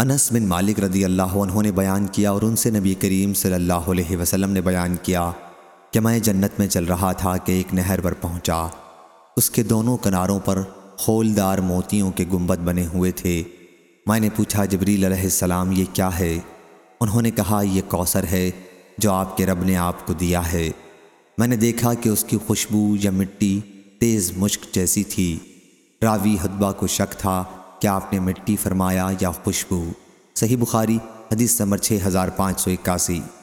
انس بن مالک رضی اللہ عنہ نے بیان کیا اور ان سے نبی کریم صلی اللہ علیہ وسلم نے بیان کیا کہ میں جنت میں چل رہا تھا کہ ایک نہر پر پہنچا۔ اس کے دونوں کناروں پر خولدار موتیوں کے گنبد بنے ہوئے تھے۔ میں نے پوچھا، جبریل علیہ السلام، یہ کیا ہے؟ انہوں نے کہا، یہ کوثر ہے جو آپ کے رب نے آپ کو دیا ہے۔ میں نے دیکھا کہ اس کی خوشبو یا مٹی تیز مشک جیسی تھی۔ راوی حدبہ کو شک تھا کیا آپ نے مٹی فرمایا یا خوشبو؟ صحیح بخاری حدیث نمبر 6581